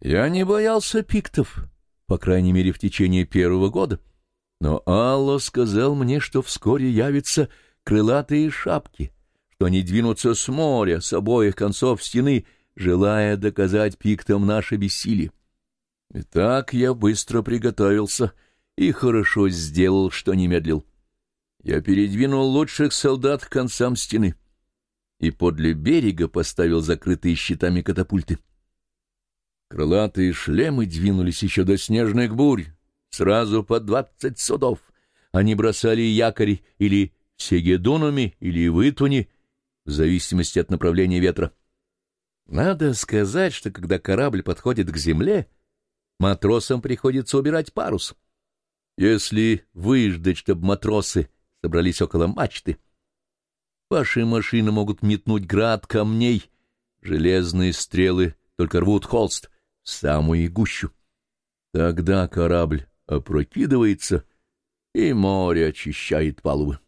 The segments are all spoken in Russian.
Я не боялся пиктов, по крайней мере, в течение первого года. Но Алло сказал мне, что вскоре явятся крылатые шапки, что они двинутся с моря, с обоих концов стены, желая доказать пиктам наше бессилие. Итак, я быстро приготовился и хорошо сделал, что не медлил. Я передвинул лучших солдат к концам стены и подле берега поставил закрытые щитами катапульты. Крылатые шлемы двинулись еще до снежных бурь, сразу по двадцать судов. Они бросали якори или сегедунами, или вытуни, в зависимости от направления ветра. Надо сказать, что когда корабль подходит к земле, матросам приходится убирать парус. Если выждать, чтобы матросы собрались около мачты, ваши машины могут метнуть град камней, железные стрелы только рвут холст — самую гущу. Тогда корабль опрокидывается, и море очищает палубы.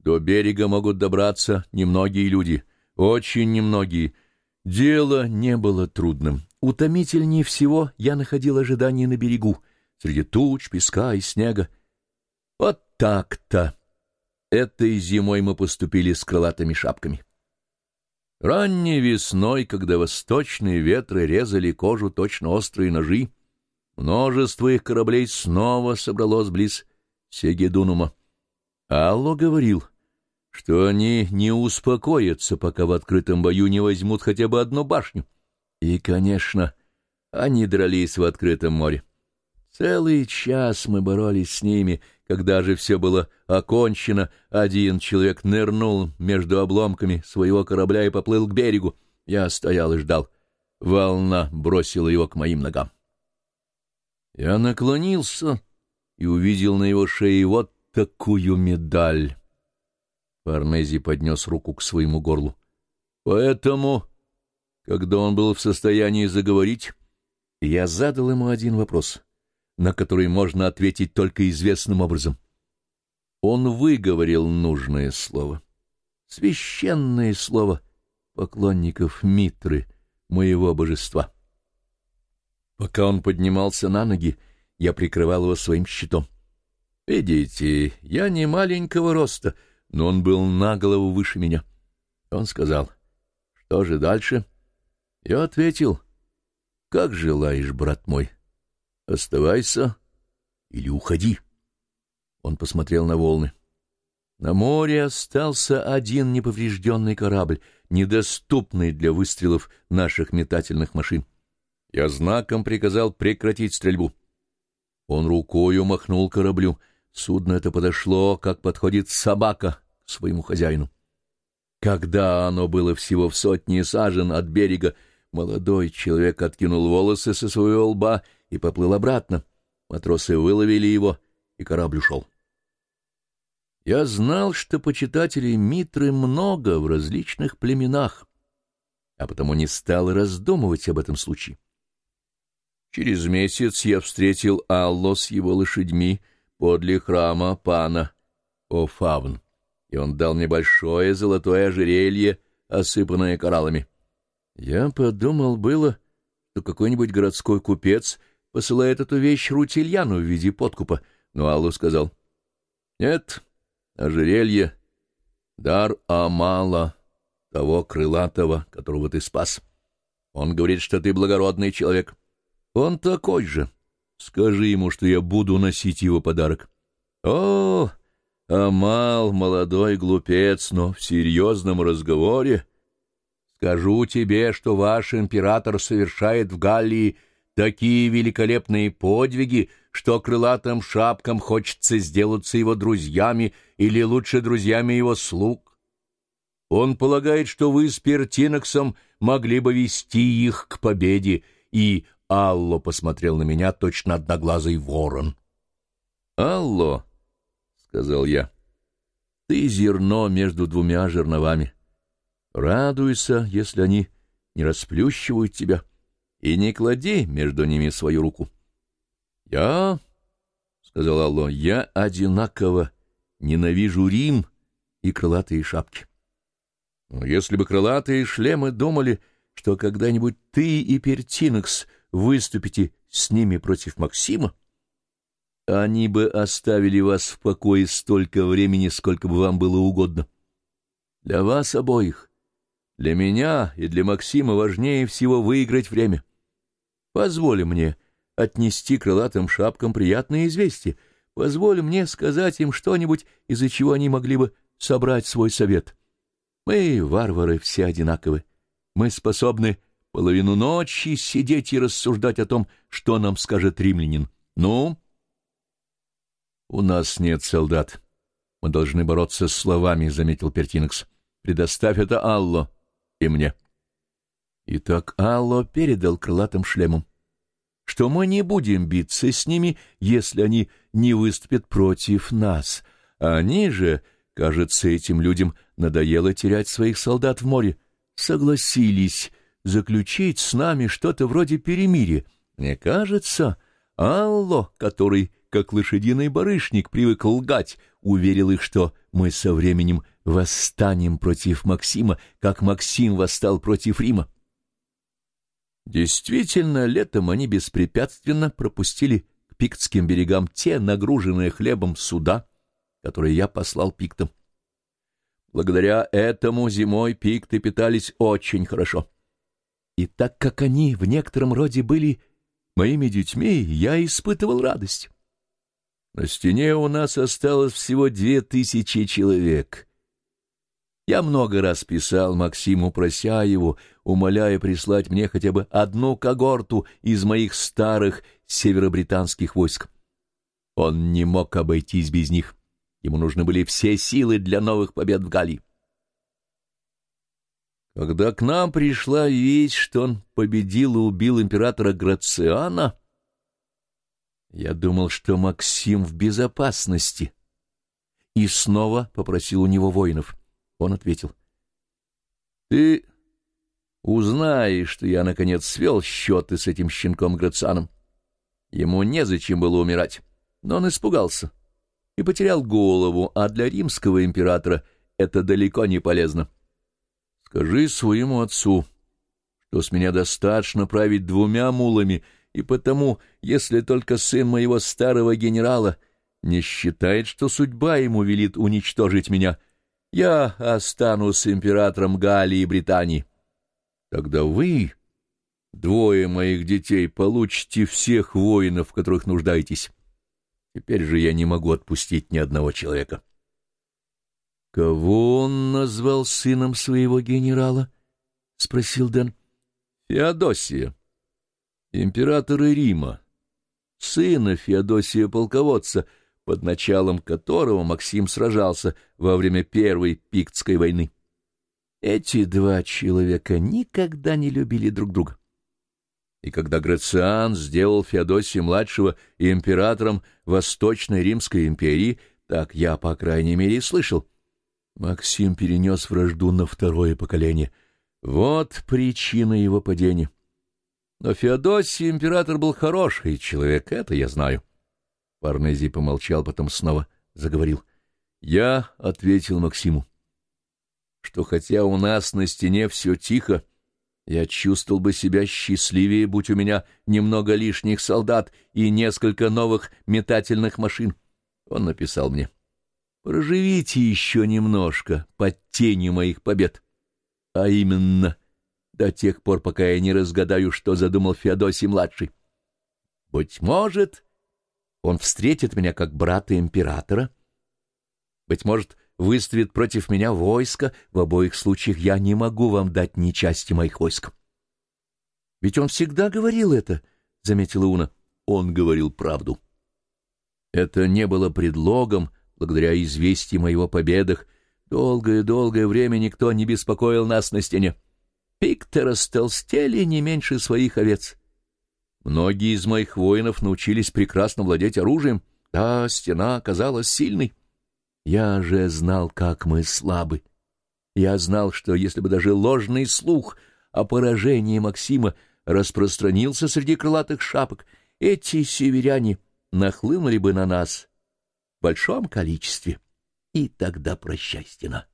До берега могут добраться немногие люди, очень немногие. Дело не было трудным. Утомительнее всего я находил ожидание на берегу, среди туч, песка и снега. Вот так-то. Этой зимой мы поступили с крылатыми шапками. Ранней весной, когда восточные ветры резали кожу точно острые ножи, множество их кораблей снова собралось близ Сегедунума. Алло говорил, что они не успокоятся, пока в открытом бою не возьмут хотя бы одну башню. И, конечно, они дрались в открытом море. Целый час мы боролись с ними, когда же все было окончено, один человек нырнул между обломками своего корабля и поплыл к берегу. Я стоял и ждал. Волна бросила его к моим ногам. Я наклонился и увидел на его шее вот такую медаль. Форнези поднес руку к своему горлу. Поэтому, когда он был в состоянии заговорить, я задал ему один вопрос — на который можно ответить только известным образом. Он выговорил нужное слово, священное слово поклонников Митры, моего божества. Пока он поднимался на ноги, я прикрывал его своим щитом. Видите, я не маленького роста, но он был на голову выше меня. Он сказал, что же дальше? Я ответил, как желаешь, брат мой. Оставайся или уходи. Он посмотрел на волны. На море остался один неповрежденный корабль, недоступный для выстрелов наших метательных машин. Я знаком приказал прекратить стрельбу. Он рукою махнул кораблю. Судно это подошло, как подходит собака своему хозяину. Когда оно было всего в сотне сажен от берега, молодой человек откинул волосы со своего лба и поплыл обратно. Матросы выловили его, и корабль ушел. Я знал, что почитателей Митры много в различных племенах, а потому не стал раздумывать об этом случае. Через месяц я встретил Алло с его лошадьми подле храма пана Офавн, и он дал мне большое золотое ожерелье, осыпанное кораллами. Я подумал было, что какой-нибудь городской купец посылает эту вещь Рутильяну в виде подкупа, но Аллу сказал, «Нет, ожерелье — дар Амала, того крылатого, которого ты спас. Он говорит, что ты благородный человек. Он такой же. Скажи ему, что я буду носить его подарок». «О, Амал, молодой глупец, но в серьезном разговоре...» Скажу тебе, что ваш император совершает в Галлии такие великолепные подвиги, что крылатым шапкам хочется сделаться его друзьями или лучше друзьями его слуг. Он полагает, что вы с Пертиноксом могли бы вести их к победе, и Алло посмотрел на меня точно одноглазый ворон. — Алло, — сказал я, — ты зерно между двумя жерновами. Радуйся, если они не расплющивают тебя. — и не клади между ними свою руку. — Я, — сказал Алло, — я одинаково ненавижу Рим и крылатые шапки. Но если бы крылатые шлемы думали, что когда-нибудь ты и Пертинекс выступите с ними против Максима, они бы оставили вас в покое столько времени, сколько бы вам было угодно. Для вас обоих, для меня и для Максима важнее всего выиграть время. Позволь мне отнести крылатым шапкам приятное известие, позволь мне сказать им что-нибудь, из-за чего они могли бы собрать свой совет. Мы, варвары, все одинаковы. Мы способны половину ночи сидеть и рассуждать о том, что нам скажет римлянин. Ну? У нас нет солдат. Мы должны бороться с словами, — заметил Пертинекс. Предоставь это Алло и мне. Итак, Алло передал крылатым шлемом, что мы не будем биться с ними, если они не выступят против нас. Они же, кажется, этим людям надоело терять своих солдат в море, согласились заключить с нами что-то вроде перемирия. Мне кажется, Алло, который, как лошадиный барышник, привык лгать, уверил их, что мы со временем восстанем против Максима, как Максим восстал против Рима. Действительно, летом они беспрепятственно пропустили к пиктским берегам те нагруженные хлебом суда, которые я послал пиктам. Благодаря этому зимой пикты питались очень хорошо. И так как они в некотором роде были моими детьми, я испытывал радость. На стене у нас осталось всего две тысячи человек. Я много раз писал Максиму, прося его, умоляя прислать мне хотя бы одну когорту из моих старых северобританских войск. Он не мог обойтись без них. Ему нужны были все силы для новых побед в Галлии. Когда к нам пришла весть, что он победил и убил императора Грациана, я думал, что Максим в безопасности, и снова попросил у него воинов. Он ответил, «Ты узнаешь, что я, наконец, свел счеты с этим щенком Грацианом. Ему незачем было умирать, но он испугался и потерял голову, а для римского императора это далеко не полезно. Скажи своему отцу, что с меня достаточно править двумя мулами — и потому, если только сын моего старого генерала не считает, что судьба ему велит уничтожить меня, я останусь императором Галлии и Британии. Тогда вы, двое моих детей, получите всех воинов, в которых нуждаетесь. Теперь же я не могу отпустить ни одного человека. — Кого он назвал сыном своего генерала? — спросил Дэн. — Феодосия императора Рима, сына Феодосия полководца, под началом которого Максим сражался во время Первой Пиктской войны. Эти два человека никогда не любили друг друга. И когда Грациан сделал Феодосия-младшего императором Восточной Римской империи, так я, по крайней мере, слышал, Максим перенес вражду на второе поколение. Вот причина его падения. Но Феодосий император был хороший человек, это я знаю. Парнезий помолчал, потом снова заговорил. Я ответил Максиму, что хотя у нас на стене все тихо, я чувствовал бы себя счастливее, будь у меня немного лишних солдат и несколько новых метательных машин. Он написал мне, «Проживите еще немножко под тенью моих побед». А именно — до тех пор, пока я не разгадаю, что задумал Феодосий-младший. Быть может, он встретит меня как брата императора. Быть может, выставит против меня войско. В обоих случаях я не могу вам дать ни части моих войск. Ведь он всегда говорил это, — заметила Уна. Он говорил правду. Это не было предлогом, благодаря известиям о его победах. Долгое-долгое время никто не беспокоил нас на стене. Пикты растолстели не меньше своих овец. Многие из моих воинов научились прекрасно владеть оружием. Да, стена оказалась сильной. Я же знал, как мы слабы. Я знал, что если бы даже ложный слух о поражении Максима распространился среди крылатых шапок, эти северяне нахлынули бы на нас в большом количестве. И тогда прощай, стена.